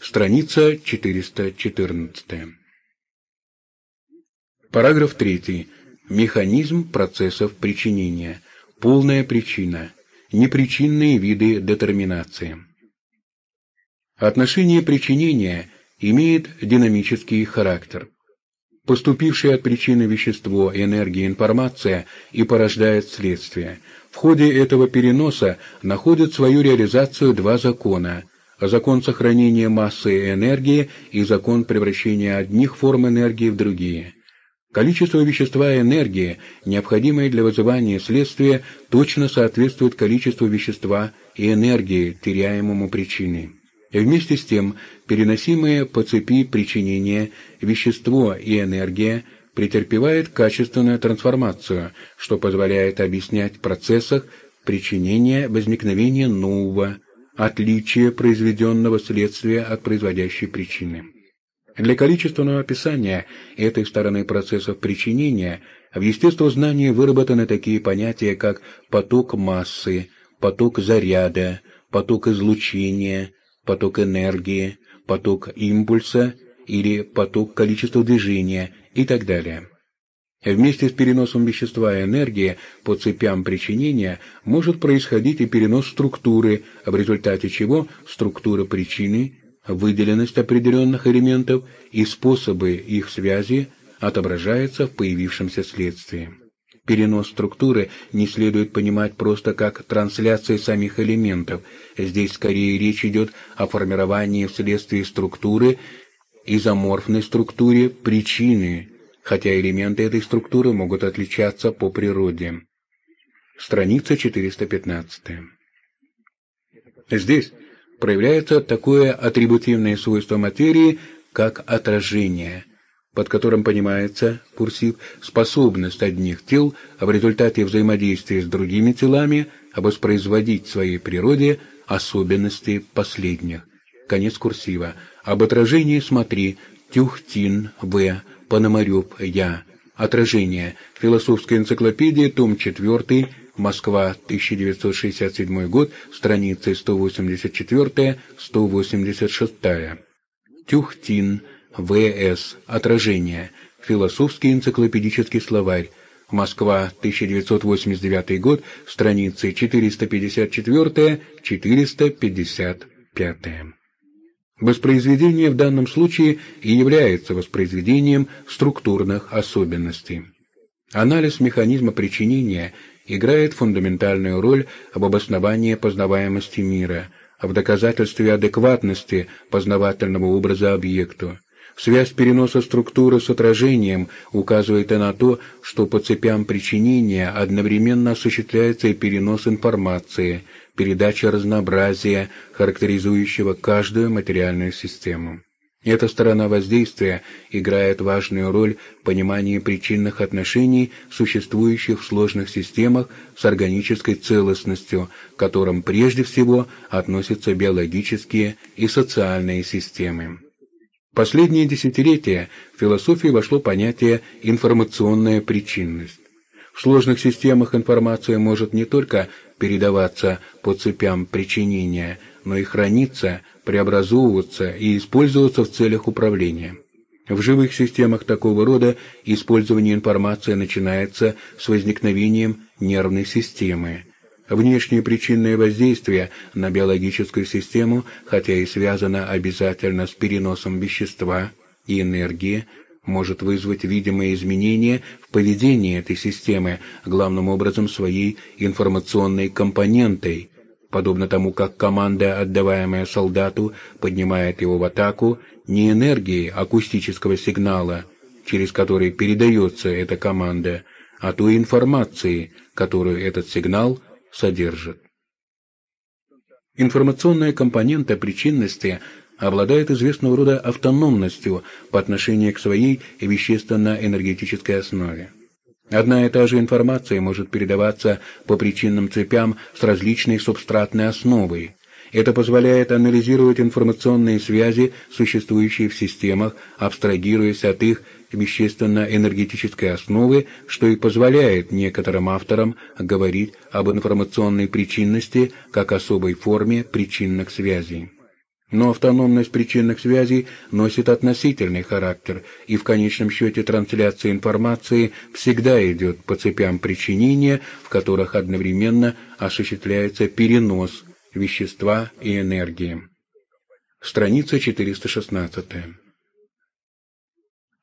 Страница 414. Параграф 3. Механизм процессов причинения. Полная причина. Непричинные виды детерминации. Отношение причинения имеет динамический характер. Поступившее от причины вещество, энергия, информация и порождает следствие. В ходе этого переноса находят свою реализацию два закона – закон сохранения массы и энергии и закон превращения одних форм энергии в другие. Количество вещества и энергии, необходимое для вызывания следствия, точно соответствует количеству вещества и энергии, теряемому причиной. И вместе с тем, переносимые по цепи причинения вещество и энергия претерпевают качественную трансформацию, что позволяет объяснять в процессах причинения возникновения нового, отличия произведенного следствия от производящей причины. Для количественного описания этой стороны процессов причинения в естествознании выработаны такие понятия, как поток массы, поток заряда, поток излучения, поток энергии, поток импульса или поток количества движения и так далее. Вместе с переносом вещества и энергии по цепям причинения может происходить и перенос структуры, в результате чего структура причины, выделенность определенных элементов и способы их связи отображается в появившемся следствии. Перенос структуры не следует понимать просто как трансляция самих элементов. Здесь скорее речь идет о формировании вследствие структуры, изоморфной структуре причины, хотя элементы этой структуры могут отличаться по природе. Страница 415. Здесь проявляется такое атрибутивное свойство материи, как отражение – под которым понимается, курсив, способность одних тел в результате взаимодействия с другими телами воспроизводить в своей природе особенности последних. Конец курсива. Об отражении смотри Тюхтин В. Пономарев Я. Отражение. Философская энциклопедия, том 4, Москва, 1967 год, страницы 184-186. Тюхтин в.С. Отражение. Философский энциклопедический словарь. Москва, 1989 год, страницы 454-455. Воспроизведение в данном случае и является воспроизведением структурных особенностей. Анализ механизма причинения играет фундаментальную роль в обосновании познаваемости мира, в доказательстве адекватности познавательного образа объекту. Связь переноса структуры с отражением указывает и на то, что по цепям причинения одновременно осуществляется и перенос информации, передача разнообразия, характеризующего каждую материальную систему. Эта сторона воздействия играет важную роль в понимании причинных отношений, существующих в сложных системах с органической целостностью, к которым прежде всего относятся биологические и социальные системы. Последние десятилетия в философию вошло понятие «информационная причинность». В сложных системах информация может не только передаваться по цепям причинения, но и храниться, преобразовываться и использоваться в целях управления. В живых системах такого рода использование информации начинается с возникновением нервной системы, Внешнее причинное воздействие на биологическую систему, хотя и связано обязательно с переносом вещества и энергии, может вызвать видимые изменения в поведении этой системы, главным образом своей информационной компонентой, подобно тому, как команда, отдаваемая солдату, поднимает его в атаку не энергией акустического сигнала, через который передается эта команда, а той информацией, которую этот сигнал – содержит. Информационная компонента причинности обладает известного рода автономностью по отношению к своей вещественно-энергетической основе. Одна и та же информация может передаваться по причинным цепям с различной субстратной основой. Это позволяет анализировать информационные связи, существующие в системах, абстрагируясь от их вещественно-энергетической основы, что и позволяет некоторым авторам говорить об информационной причинности как особой форме причинных связей. Но автономность причинных связей носит относительный характер, и в конечном счете трансляция информации всегда идет по цепям причинения, в которых одновременно осуществляется перенос вещества и энергии. Страница 416.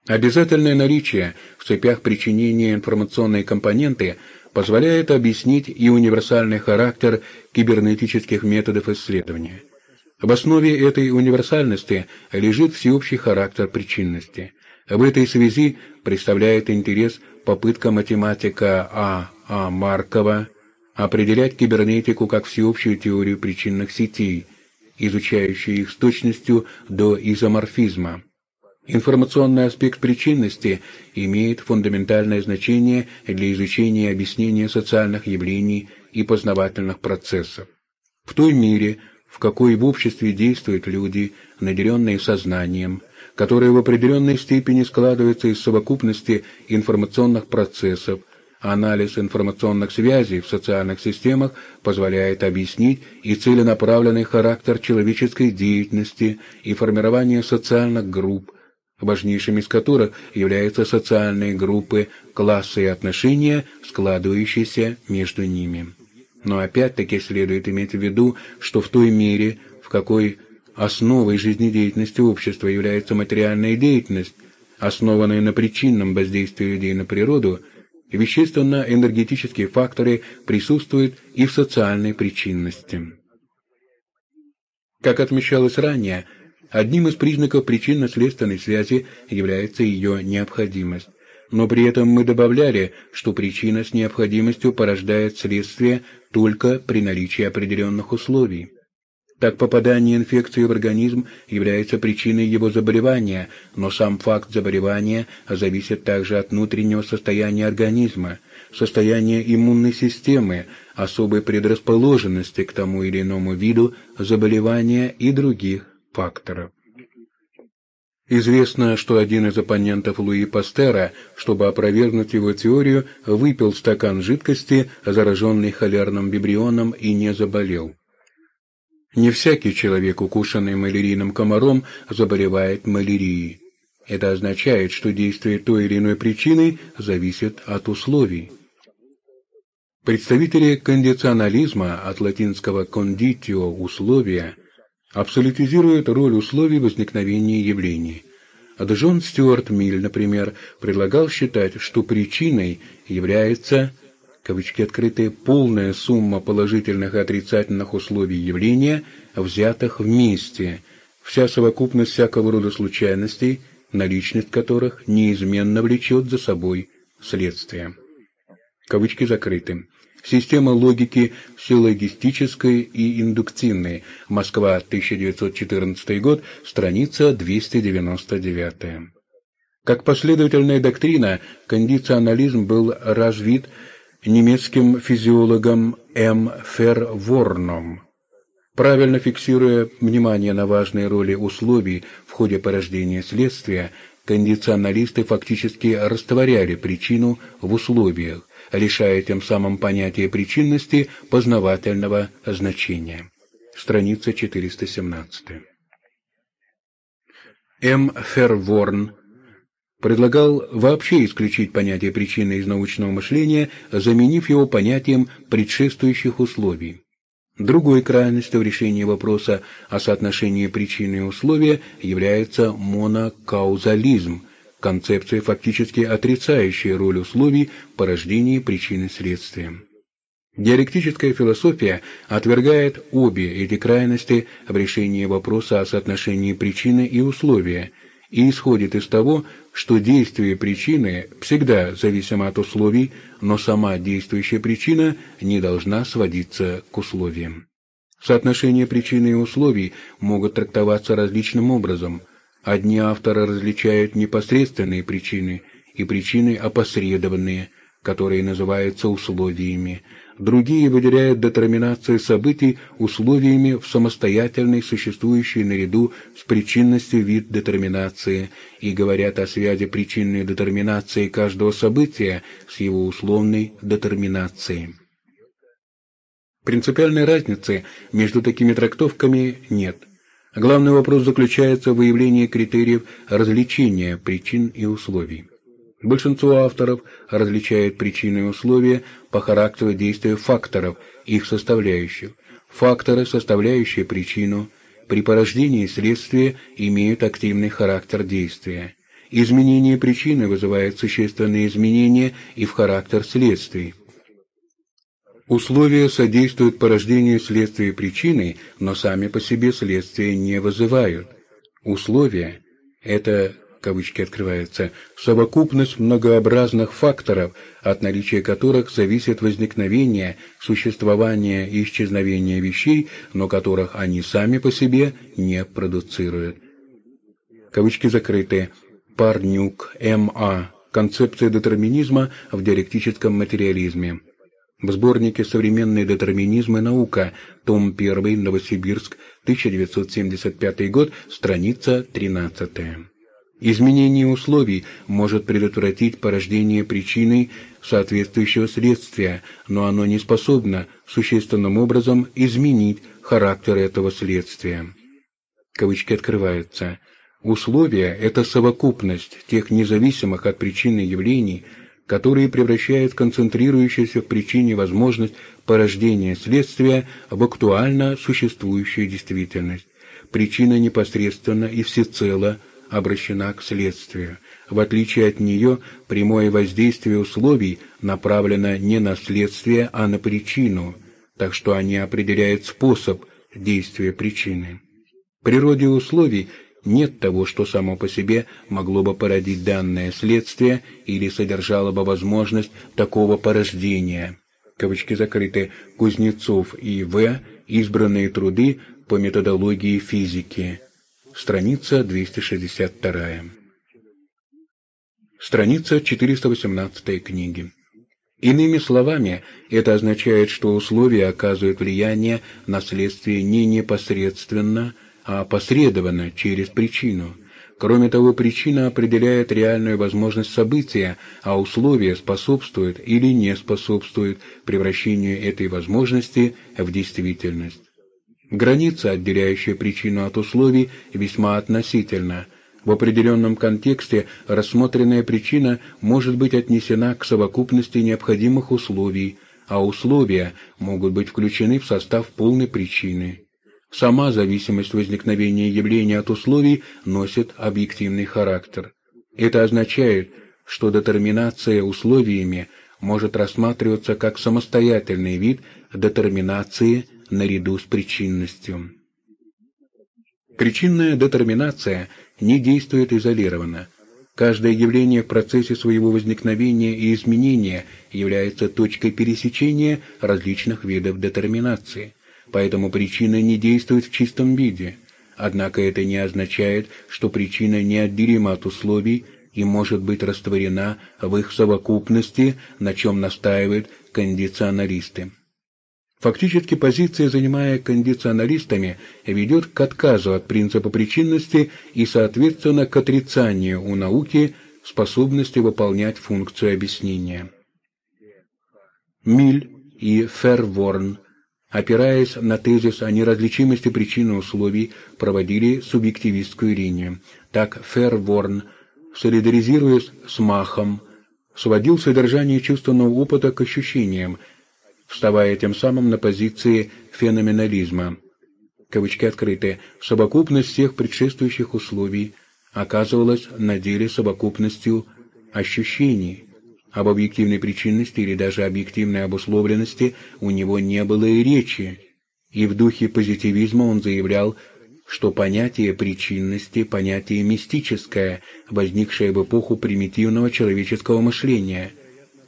Обязательное наличие в цепях причинения информационной компоненты позволяет объяснить и универсальный характер кибернетических методов исследования. В основе этой универсальности лежит всеобщий характер причинности. В этой связи представляет интерес попытка математика А. А. Маркова определять кибернетику как всеобщую теорию причинных сетей, изучающую их с точностью до изоморфизма. Информационный аспект причинности имеет фундаментальное значение для изучения и объяснения социальных явлений и познавательных процессов. В той мере, в какой в обществе действуют люди, наделенные сознанием, которые в определенной степени складываются из совокупности информационных процессов, анализ информационных связей в социальных системах позволяет объяснить и целенаправленный характер человеческой деятельности и формирование социальных групп, важнейшими из которых являются социальные группы, классы и отношения, складывающиеся между ними. Но опять-таки следует иметь в виду, что в той мере, в какой основой жизнедеятельности общества является материальная деятельность, основанная на причинном воздействии людей на природу, вещественно-энергетические факторы присутствуют и в социальной причинности. Как отмечалось ранее, одним из признаков причинно-следственной связи является ее необходимость но при этом мы добавляли, что причина с необходимостью порождает следствие только при наличии определенных условий. Так попадание инфекции в организм является причиной его заболевания, но сам факт заболевания зависит также от внутреннего состояния организма, состояния иммунной системы, особой предрасположенности к тому или иному виду заболевания и других факторов. Известно, что один из оппонентов Луи Пастера, чтобы опровергнуть его теорию, выпил стакан жидкости, зараженный холерным вибрионом, и не заболел. Не всякий человек, укушенный малярийным комаром, заболевает малярией. Это означает, что действие той или иной причины зависит от условий. Представители кондиционализма от латинского «conditio» – «условия» абсолютизирует роль условий возникновения явлений. А Джон Стюарт Миль, например, предлагал считать, что причиной является кавычки открытые, полная сумма положительных и отрицательных условий явления, взятых вместе, вся совокупность всякого рода случайностей, наличность которых неизменно влечет за собой следствие. Кавычки закрыты. Система логики силлогистической и индуктивной. Москва, 1914 год, страница 299. Как последовательная доктрина, кондиционализм был развит немецким физиологом М. Ферворном. Правильно фиксируя внимание на важные роли условий в ходе порождения следствия, кондиционалисты фактически растворяли причину в условиях, лишая тем самым понятие причинности познавательного значения. Страница 417. М. Ферворн предлагал вообще исключить понятие причины из научного мышления, заменив его понятием предшествующих условий. Другой крайностью в решении вопроса о соотношении причины и условия является монокаузализм, концепция, фактически отрицающая роль условий в порождении причины следствия. Диалектическая философия отвергает обе эти крайности в решении вопроса о соотношении причины и условия и исходит из того, что действие причины всегда зависимо от условий, но сама действующая причина не должна сводиться к условиям. Соотношение причины и условий могут трактоваться различным образом, Одни авторы различают непосредственные причины и причины опосредованные, которые называются условиями. Другие выделяют детерминацию событий условиями в самостоятельной существующей наряду с причинностью вид детерминации и говорят о связи причинной детерминации каждого события с его условной детерминацией. Принципиальной разницы между такими трактовками нет – Главный вопрос заключается в выявлении критериев различения причин и условий. Большинство авторов различает причины и условия по характеру действия факторов, их составляющих. Факторы, составляющие причину, при порождении следствия имеют активный характер действия. Изменение причины вызывает существенные изменения и в характер следствий. Условия содействуют порождению следствия причины, но сами по себе следствия не вызывают. Условия – это кавычки открываются, совокупность многообразных факторов, от наличия которых зависит возникновение, существование и исчезновение вещей, но которых они сами по себе не продуцируют. Кавычки закрыты. Парнюк, М.А. Концепция детерминизма в диалектическом материализме. В сборнике «Современный детерминизм и наука», том 1, Новосибирск, 1975 год, страница 13. Изменение условий может предотвратить порождение причины соответствующего следствия, но оно не способно существенным образом изменить характер этого следствия. Кавычки открываются. Условия – это совокупность тех независимых от причины явлений, которые превращают концентрирующуюся в причине возможность порождения следствия в актуально существующую действительность. Причина непосредственно и всецело – обращена к следствию. В отличие от нее, прямое воздействие условий направлено не на следствие, а на причину, так что они определяют способ действия причины. В природе условий нет того, что само по себе могло бы породить данное следствие или содержало бы возможность такого порождения. Кавычки закрыты. Кузнецов и В. Избранные труды по методологии физики. Страница 262. Страница 418 книги. Иными словами, это означает, что условия оказывают влияние на следствие не непосредственно, а посредованно через причину. Кроме того, причина определяет реальную возможность события, а условия способствуют или не способствуют превращению этой возможности в действительность. Граница, отделяющая причину от условий, весьма относительна. В определенном контексте рассмотренная причина может быть отнесена к совокупности необходимых условий, а условия могут быть включены в состав полной причины. Сама зависимость возникновения явления от условий носит объективный характер. Это означает, что детерминация условиями может рассматриваться как самостоятельный вид детерминации наряду с причинностью. Причинная детерминация не действует изолированно. Каждое явление в процессе своего возникновения и изменения является точкой пересечения различных видов детерминации, поэтому причина не действует в чистом виде. Однако это не означает, что причина неотделима от условий и может быть растворена в их совокупности, на чем настаивают кондиционалисты. Фактически позиция, занимая кондиционалистами, ведет к отказу от принципа причинности и, соответственно, к отрицанию у науки способности выполнять функцию объяснения. Миль и Ферворн, опираясь на тезис о неразличимости причин и условий, проводили субъективистскую линию. Так Ферворн, солидаризируясь с Махом, сводил содержание чувственного опыта к ощущениям, вставая тем самым на позиции феноменализма. Кавычки открыты. Совокупность всех предшествующих условий оказывалась на деле совокупностью ощущений. Об объективной причинности или даже объективной обусловленности у него не было и речи, и в духе позитивизма он заявлял, что понятие причинности – понятие мистическое, возникшее в эпоху примитивного человеческого мышления –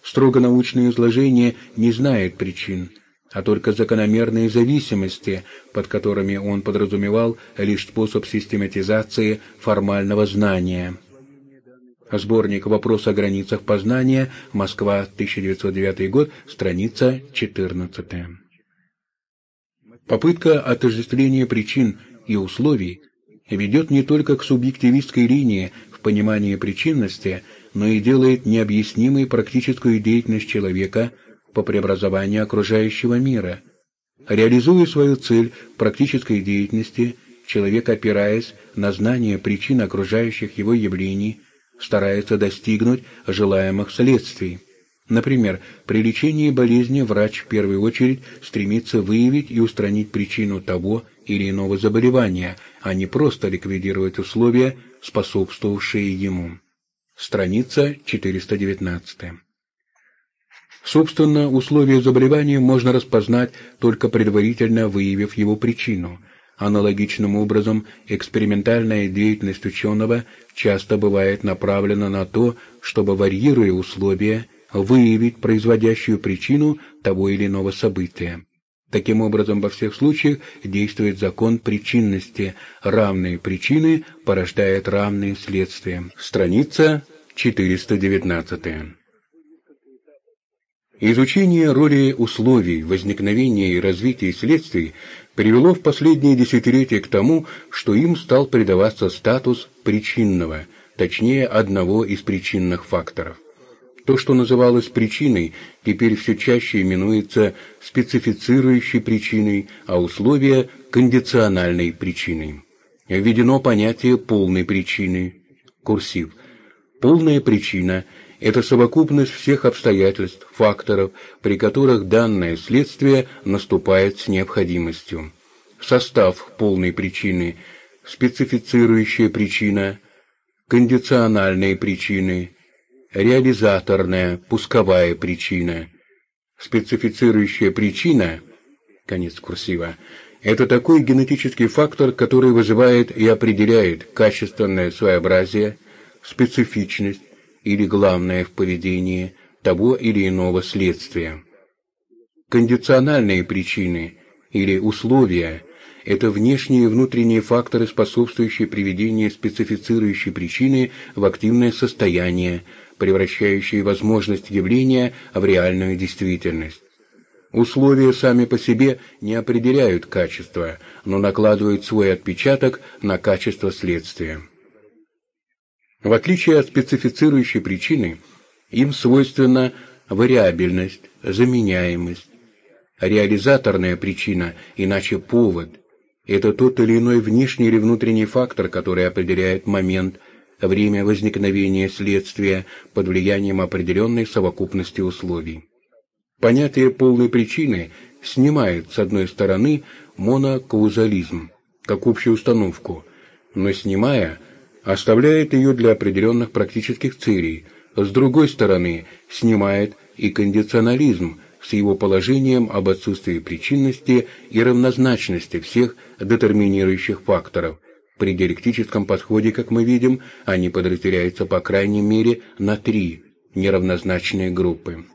Строго научное изложение не знает причин, а только закономерные зависимости, под которыми он подразумевал лишь способ систематизации формального знания. Сборник «Вопрос о границах познания», Москва, 1909 год, страница 14. Попытка отождествления причин и условий ведет не только к субъективистской линии в понимании причинности – но и делает необъяснимой практическую деятельность человека по преобразованию окружающего мира. Реализуя свою цель практической деятельности человек, опираясь на знание причин окружающих его явлений, старается достигнуть желаемых следствий. Например, при лечении болезни врач в первую очередь стремится выявить и устранить причину того или иного заболевания, а не просто ликвидировать условия, способствовавшие ему. Страница 419. Собственно, условия заболевания можно распознать, только предварительно выявив его причину. Аналогичным образом, экспериментальная деятельность ученого часто бывает направлена на то, чтобы, варьируя условия, выявить производящую причину того или иного события. Таким образом, во всех случаях действует закон причинности. Равные причины порождают равные следствия. Страница 419. Изучение роли условий возникновения и развития следствий привело в последние десятилетия к тому, что им стал придаваться статус причинного, точнее одного из причинных факторов. То, что называлось причиной, теперь все чаще именуется специфицирующей причиной, а условия – кондициональной причиной. Введено понятие полной причины. Курсив. Полная причина – это совокупность всех обстоятельств, факторов, при которых данное следствие наступает с необходимостью. Состав полной причины – специфицирующая причина, кондициональные причины – реализаторная, пусковая причина. Специфицирующая причина, конец курсива, это такой генетический фактор, который вызывает и определяет качественное своеобразие, специфичность или главное в поведении того или иного следствия. Кондициональные причины или условия – это внешние и внутренние факторы, способствующие приведению специфицирующей причины в активное состояние, превращающие возможность явления в реальную действительность. Условия сами по себе не определяют качество, но накладывают свой отпечаток на качество следствия. В отличие от специфицирующей причины, им свойственна вариабельность, заменяемость. Реализаторная причина, иначе повод, это тот или иной внешний или внутренний фактор, который определяет момент – время возникновения следствия под влиянием определенной совокупности условий. Понятие полной причины снимает, с одной стороны, монокаузализм, как общую установку, но снимая, оставляет ее для определенных практических целей, с другой стороны, снимает и кондиционализм с его положением об отсутствии причинности и равнозначности всех детерминирующих факторов – при диалектическом подходе, как мы видим, они подразделяются по крайней мере на три неравнозначные группы.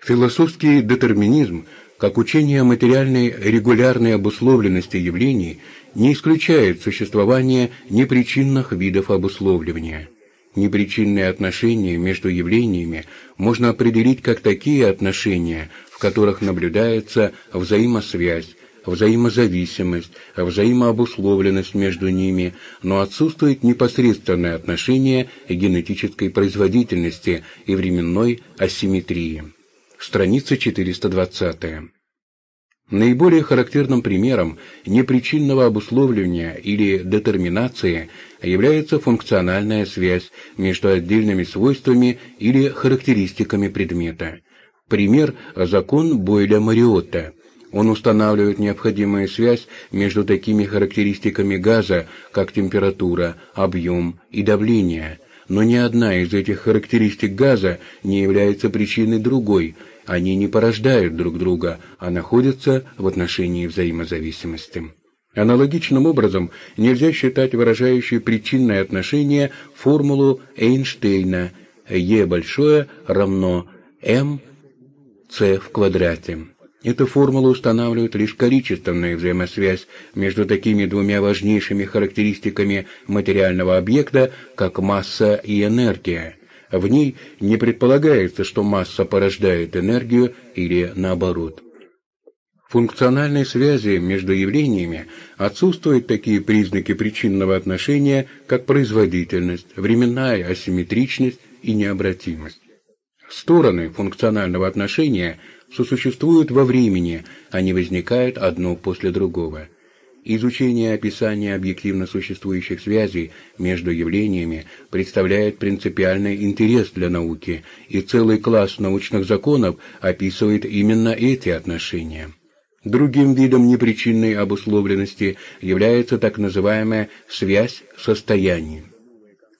Философский детерминизм, как учение о материальной регулярной обусловленности явлений, не исключает существование непричинных видов обусловливания. Непричинные отношения между явлениями можно определить как такие отношения, в которых наблюдается взаимосвязь, взаимозависимость, взаимообусловленность между ними, но отсутствует непосредственное отношение генетической производительности и временной асимметрии. Страница 420. Наиболее характерным примером непричинного обусловливания или детерминации является функциональная связь между отдельными свойствами или характеристиками предмета. Пример – закон Бойля-Мариотта – он устанавливает необходимую связь между такими характеристиками газа, как температура, объем и давление. Но ни одна из этих характеристик газа не является причиной другой, они не порождают друг друга, а находятся в отношении взаимозависимости. Аналогичным образом нельзя считать выражающей причинное отношение формулу Эйнштейна Е большое равно М С в квадрате. Эта формула устанавливает лишь количественную взаимосвязь между такими двумя важнейшими характеристиками материального объекта, как масса и энергия. В ней не предполагается, что масса порождает энергию или наоборот. В функциональной связи между явлениями отсутствуют такие признаки причинного отношения, как производительность, временная асимметричность и необратимость. Стороны функционального отношения – сосуществуют во времени, они возникают одно после другого. Изучение описания объективно существующих связей между явлениями представляет принципиальный интерес для науки, и целый класс научных законов описывает именно эти отношения. Другим видом непричинной обусловленности является так называемая связь состояний.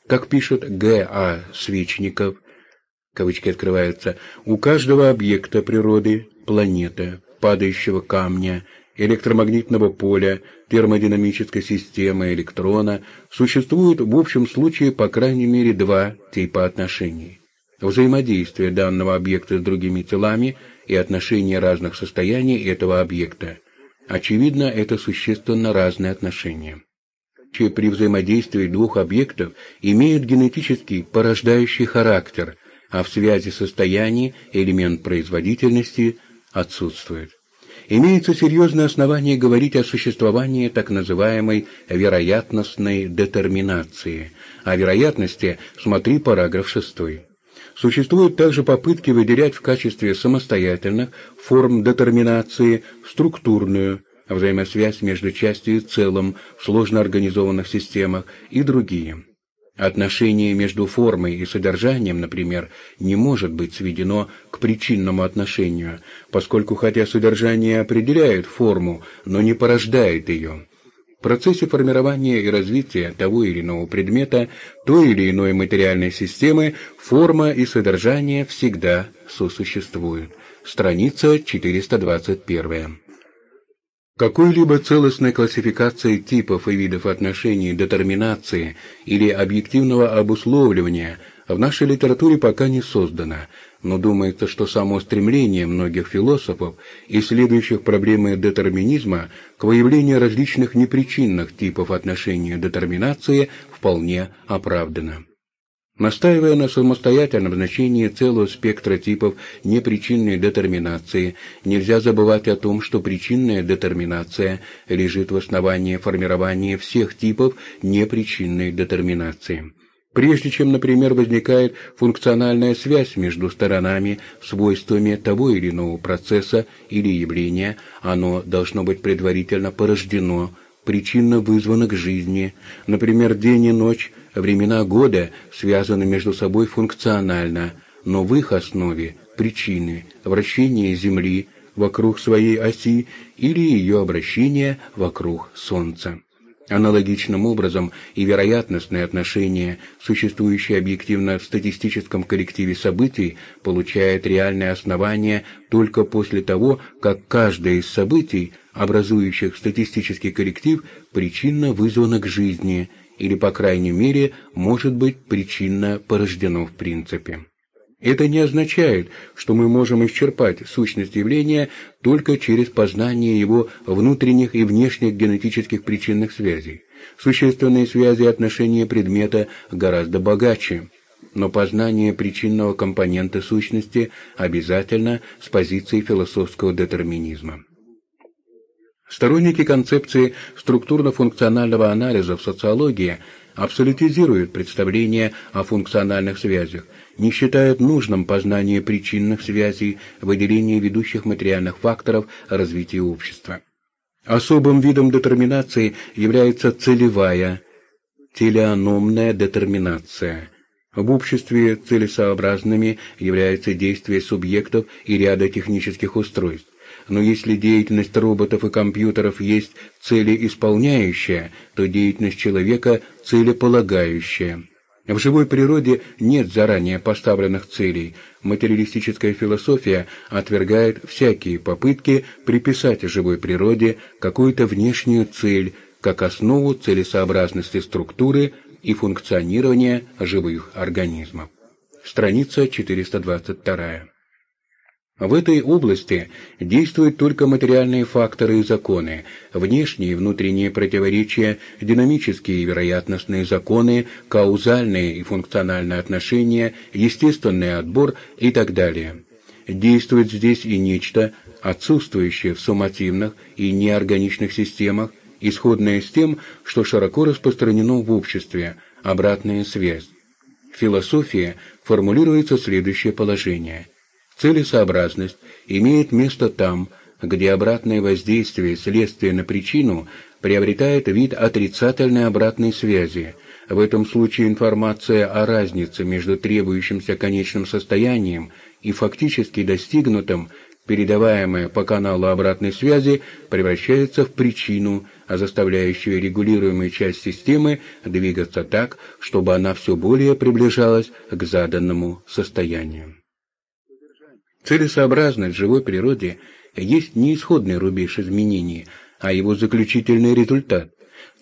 Как пишет Г. А. Свечников, кавычки открываются, у каждого объекта природы, планета, падающего камня – электромагнитного поля, термодинамической системы электрона существует в общем случае по крайней мере два типа отношений. Взаимодействие данного объекта с другими телами и отношения разных состояний этого объекта. Очевидно, это существенно разные отношения. При взаимодействии двух объектов имеют генетический порождающий характер, а в связи состояний элемент производительности отсутствует имеется серьезное основание говорить о существовании так называемой вероятностной детерминации. О вероятности смотри параграф 6. Существуют также попытки выделять в качестве самостоятельных форм детерминации структурную, взаимосвязь между частью и целым в сложно организованных системах и другие. Отношение между формой и содержанием, например, не может быть сведено к причинному отношению, поскольку хотя содержание определяет форму, но не порождает ее. В процессе формирования и развития того или иного предмета, той или иной материальной системы, форма и содержание всегда сосуществуют. Страница 421. Какой-либо целостной классификации типов и видов отношений, детерминации или объективного обусловливания в нашей литературе пока не создано, но думается, что само стремление многих философов, исследующих проблемы детерминизма, к выявлению различных непричинных типов отношений детерминации вполне оправдано. Настаивая на самостоятельном значении целого спектра типов непричинной детерминации, нельзя забывать о том, что причинная детерминация лежит в основании формирования всех типов непричинной детерминации. Прежде чем, например, возникает функциональная связь между сторонами, свойствами того или иного процесса или явления, оно должно быть предварительно порождено, причинно вызвано к жизни, например, день и ночь, времена года связаны между собой функционально, но в их основе причины вращения Земли вокруг своей оси или ее обращения вокруг Солнца. Аналогичным образом и вероятностные отношения, существующие объективно в статистическом коллективе событий, получают реальное основание только после того, как каждое из событий, образующих статистический коллектив, причинно вызвано к жизни – или, по крайней мере, может быть причинно порождено в принципе. Это не означает, что мы можем исчерпать сущность явления только через познание его внутренних и внешних генетических причинных связей. Существенные связи отношения предмета гораздо богаче, но познание причинного компонента сущности обязательно с позиции философского детерминизма. Сторонники концепции структурно-функционального анализа в социологии абсолютизируют представление о функциональных связях, не считают нужным познание причинных связей, выделение ведущих материальных факторов развития общества. Особым видом детерминации является целевая, телеономная детерминация. В обществе целесообразными является действие субъектов и ряда технических устройств но если деятельность роботов и компьютеров есть целеисполняющая, то деятельность человека целеполагающая. В живой природе нет заранее поставленных целей. Материалистическая философия отвергает всякие попытки приписать живой природе какую-то внешнюю цель, как основу целесообразности структуры и функционирования живых организмов. Страница 422. В этой области действуют только материальные факторы и законы, внешние и внутренние противоречия, динамические и вероятностные законы, каузальные и функциональные отношения, естественный отбор и так далее. Действует здесь и нечто, отсутствующее в суммативных и неорганичных системах, исходное с тем, что широко распространено в обществе, обратная связь. В философии формулируется следующее положение – Целесообразность имеет место там, где обратное воздействие следствия на причину приобретает вид отрицательной обратной связи. В этом случае информация о разнице между требующимся конечным состоянием и фактически достигнутым, передаваемая по каналу обратной связи, превращается в причину, а заставляющую регулируемую часть системы двигаться так, чтобы она все более приближалась к заданному состоянию. Целесообразность живой природе есть не исходный рубеж изменений, а его заключительный результат.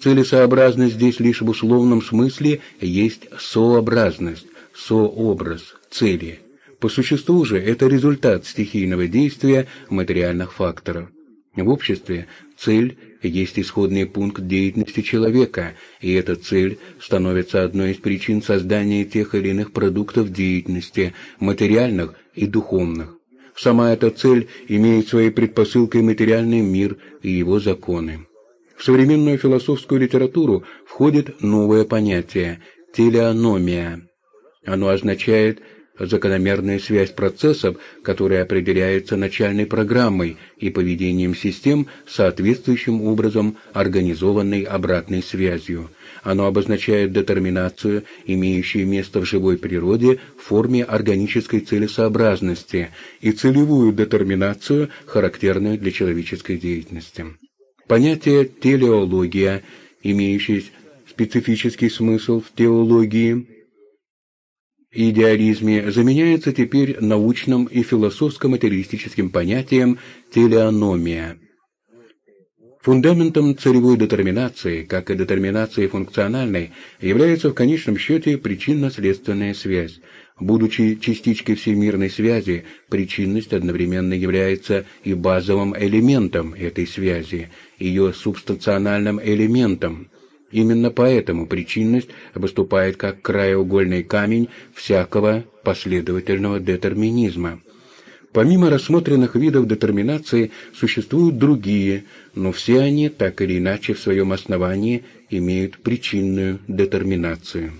Целесообразность здесь лишь в условном смысле есть сообразность, сообраз цели. По существу же это результат стихийного действия материальных факторов. В обществе цель есть исходный пункт деятельности человека, и эта цель становится одной из причин создания тех или иных продуктов деятельности, материальных и духовных. Сама эта цель имеет своей предпосылкой материальный мир и его законы. В современную философскую литературу входит новое понятие – телеономия. Оно означает закономерная связь процессов, которая определяется начальной программой и поведением систем, соответствующим образом организованной обратной связью. Оно обозначает детерминацию, имеющую место в живой природе в форме органической целесообразности, и целевую детерминацию, характерную для человеческой деятельности. Понятие «телеология», имеющее специфический смысл в теологии, идеализме заменяется теперь научным и философско-материалистическим понятием телеономия. Фундаментом целевой детерминации, как и детерминации функциональной, является в конечном счете причинно-следственная связь. Будучи частичкой всемирной связи, причинность одновременно является и базовым элементом этой связи, ее субстанциональным элементом. Именно поэтому причинность выступает как краеугольный камень всякого последовательного детерминизма. Помимо рассмотренных видов детерминации существуют другие, но все они, так или иначе, в своем основании имеют причинную детерминацию.